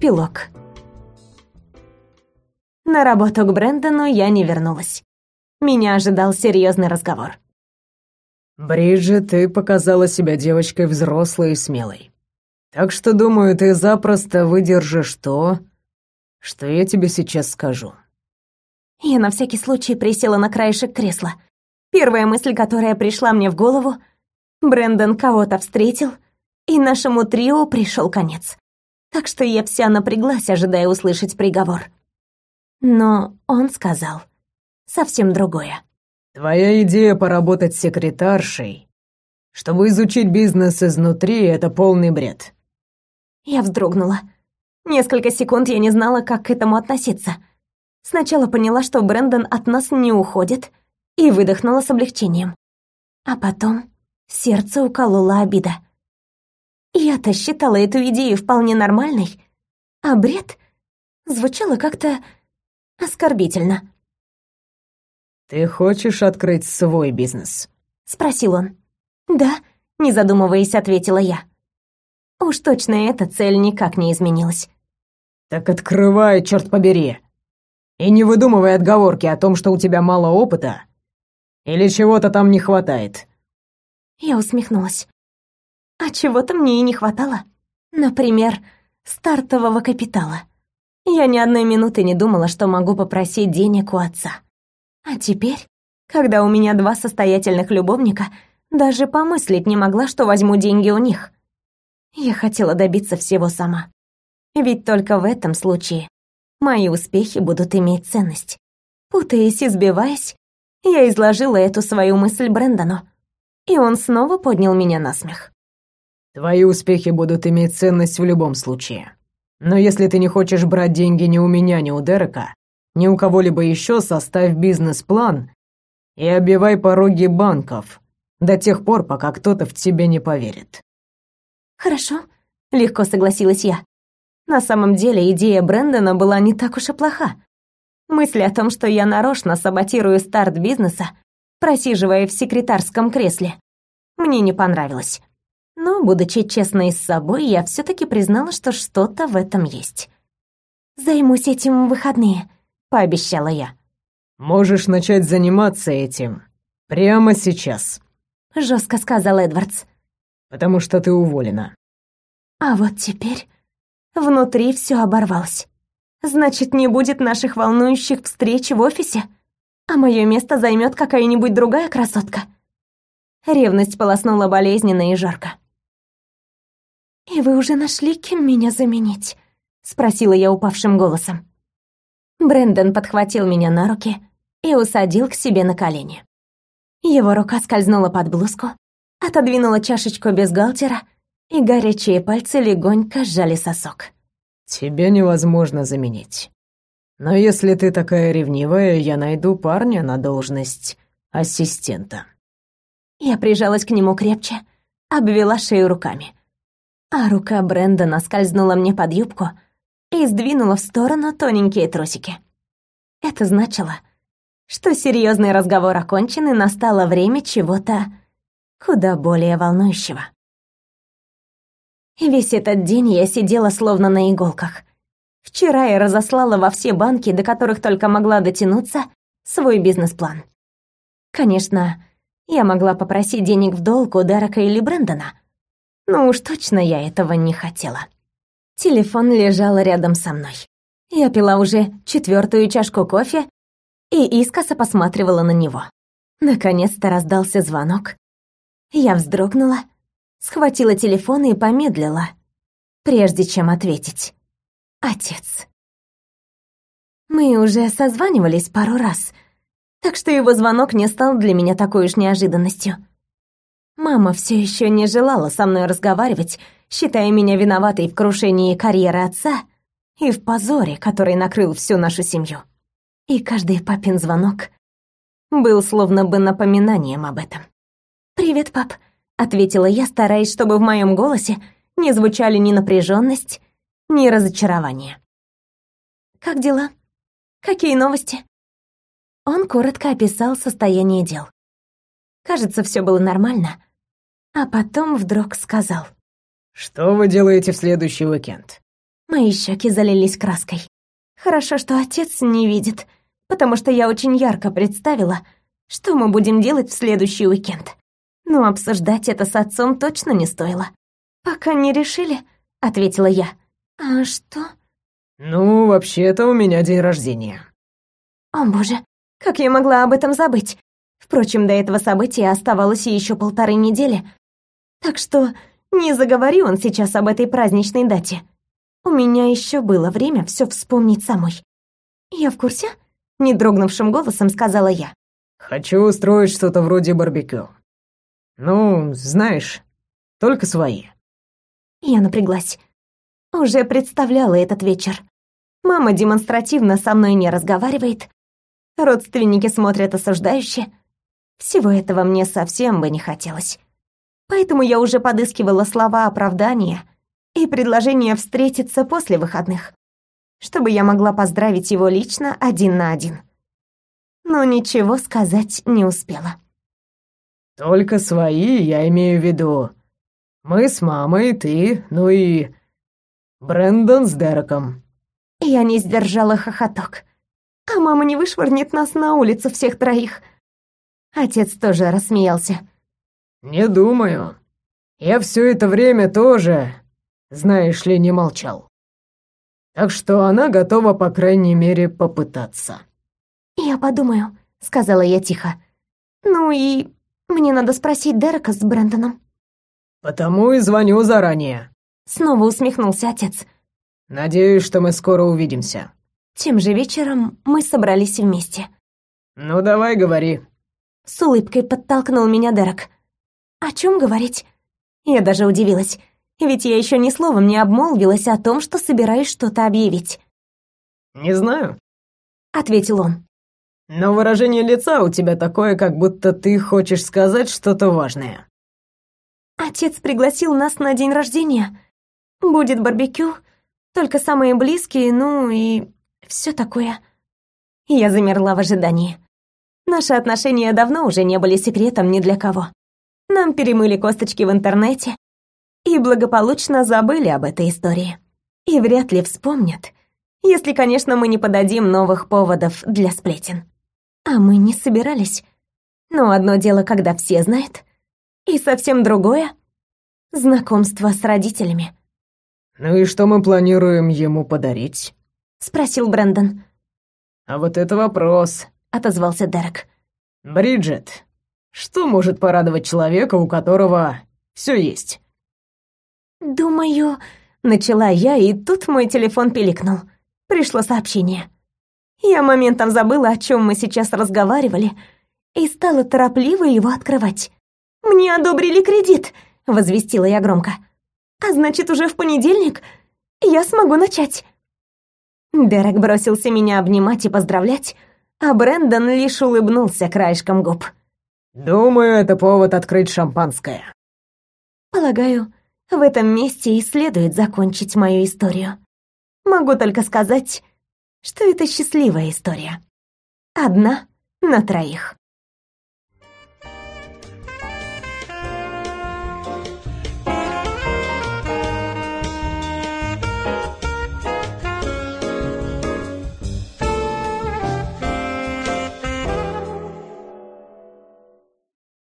Эпилог. На работу к Брэндону я не вернулась. Меня ожидал серьезный разговор. «Бриджит, ты показала себя девочкой взрослой и смелой. Так что, думаю, ты запросто выдержишь то, что я тебе сейчас скажу». Я на всякий случай присела на краешек кресла. Первая мысль, которая пришла мне в голову — Брэндон кого-то встретил, и нашему трио пришел конец. Так что я вся напряглась, ожидая услышать приговор. Но он сказал совсем другое. Твоя идея поработать секретаршей, чтобы изучить бизнес изнутри, это полный бред. Я вздрогнула. Несколько секунд я не знала, как к этому относиться. Сначала поняла, что Брэндон от нас не уходит, и выдохнула с облегчением. А потом сердце уколола обида. Я-то считала эту идею вполне нормальной, а бред звучало как-то оскорбительно. «Ты хочешь открыть свой бизнес?» — спросил он. «Да», — не задумываясь, ответила я. Уж точно эта цель никак не изменилась. «Так открывай, черт побери! И не выдумывай отговорки о том, что у тебя мало опыта или чего-то там не хватает». Я усмехнулась. А чего-то мне и не хватало. Например, стартового капитала. Я ни одной минуты не думала, что могу попросить денег у отца. А теперь, когда у меня два состоятельных любовника, даже помыслить не могла, что возьму деньги у них. Я хотела добиться всего сама. Ведь только в этом случае мои успехи будут иметь ценность. Путаясь и сбиваясь, я изложила эту свою мысль Брэндону, и он снова поднял меня на смех. «Твои успехи будут иметь ценность в любом случае. Но если ты не хочешь брать деньги ни у меня, ни у Дерека, ни у кого-либо еще составь бизнес-план и обивай пороги банков до тех пор, пока кто-то в тебя не поверит. Хорошо, легко согласилась я. На самом деле идея Брэндона была не так уж и плоха. Мысль о том, что я нарочно саботирую старт бизнеса, просиживая в секретарском кресле, мне не понравилась. Но, будучи честной с собой, я все таки признала, что что-то в этом есть. Займусь этим в выходные, пообещала я. Можешь начать заниматься этим прямо сейчас, жестко сказал Эдвардс. Потому что ты уволена. А вот теперь внутри все оборвалось. Значит, не будет наших волнующих встреч в офисе, а мое место займет какая-нибудь другая красотка. Ревность полоснула болезненно и жарко. «И вы уже нашли, кем меня заменить?» — спросила я упавшим голосом. Брэндон подхватил меня на руки и усадил к себе на колени. Его рука скользнула под блузку, отодвинула чашечку бюстгальтера, и горячие пальцы легонько сжали сосок. «Тебя невозможно заменить. Но если ты такая ревнивая, я найду парня на должность ассистента». Я прижалась к нему крепче, обвела шею руками. А рука Брэндона скользнула мне под юбку — и сдвинула в сторону тоненькие трусики. Это значило, что серьезный разговор окончен и настало время чего-то куда более волнующего. весь этот день я сидела словно на иголках. Вчера я разослала во все банки, до которых только могла дотянуться, свой бизнес-план. Конечно, я могла попросить денег в долг у Дерека или Брэндона, но уж точно я этого не хотела. Телефон лежал рядом со мной. Я пила уже четвертую чашку кофе и искоса посматривала на него. Наконец-то раздался звонок. Я вздрогнула, схватила телефон и помедлила, прежде чем ответить. Отец. Мы уже созванивались пару раз, так что его звонок не стал для меня такой уж неожиданностью. Мама все еще не желала со мной разговаривать, считая меня виноватой в крушении карьеры отца и в позоре, который накрыл всю нашу семью. И каждый папин звонок был словно бы напоминанием об этом. «Привет, пап», — ответила я, стараясь, чтобы в моем голосе не звучали ни напряженность, ни разочарование. «Как дела? Какие новости?» Он коротко описал состояние дел. Кажется, все было нормально, а потом вдруг сказал — «Что вы делаете в следующий уикенд?» Мои щеки залились краской. Хорошо, что отец не видит, потому что я очень ярко представила, что мы будем делать в следующий уикенд. Но обсуждать это с отцом точно не стоило. «Пока не решили», — ответила я. «А что?» «Ну, вообще-то у меня день рождения». «О боже, как я могла об этом забыть?» Впрочем, до этого события оставалось еще полторы недели, так что не заговори он сейчас об этой праздничной дате. У меня еще было время все вспомнить самой. «Я в курсе?» — не дрогнувшим голосом сказала я. «Хочу устроить что-то вроде барбекю. Ну, знаешь, только свои». Я напряглась. Уже представляла этот вечер. Мама демонстративно со мной не разговаривает. Родственники смотрят осуждающе. Всего этого мне совсем бы не хотелось. Поэтому я уже подыскивала слова оправдания и предложение встретиться после выходных, чтобы я могла поздравить его лично один на один. Но ничего сказать не успела. «Только свои, я имею в виду. Мы с мамой, ты, ну и... Брэндон с Дереком». Я не сдержала хохоток. «А мама не вышвырнет нас на улицу всех троих?» Отец тоже рассмеялся. «Не думаю. Я все это время тоже, знаешь ли, не молчал. Так что она готова, по крайней мере, попытаться». «Я подумаю», — сказала я тихо. «Ну и мне надо спросить Дерека с Брэндоном». «Потому и звоню заранее», — снова усмехнулся отец. «Надеюсь, что мы скоро увидимся». Тем же вечером мы собрались вместе. «Ну, давай говори», с улыбкой подтолкнул меня Дерек. «О чем говорить?» Я даже удивилась, ведь я еще ни словом не обмолвилась о том, что собираюсь что-то объявить. «Не знаю», — ответил он. «Но выражение лица у тебя такое, как будто ты хочешь сказать что-то важное». «Отец пригласил нас на день рождения. Будет барбекю, только самые близкие, ну и все такое». Я замерла в ожидании. Наши отношения давно уже не были секретом ни для кого. Нам перемыли косточки в интернете и благополучно забыли об этой истории. И вряд ли вспомнят, если, конечно, мы не подадим новых поводов для сплетен. А мы не собирались. Но одно дело, когда все знают, и совсем другое — знакомство с родителями. «Ну и что мы планируем ему подарить?» — спросил Брэндон. «А вот это вопрос», — отозвался Дерек. «Бриджит, что может порадовать человека, у которого все есть?» «Думаю...» — начала я, и тут мой телефон пиликнул. Пришло сообщение. Я моментом забыла, о чем мы сейчас разговаривали, и стала торопливо его открывать. «Мне одобрили кредит!» — возвестила я громко. «А значит, уже в понедельник я смогу начать». Дерек бросился меня обнимать и поздравлять, а Брэндон лишь улыбнулся краешком губ. «Думаю, это повод открыть шампанское». Полагаю, в этом месте и следует закончить мою историю. Могу только сказать, что это счастливая история. Одна на троих.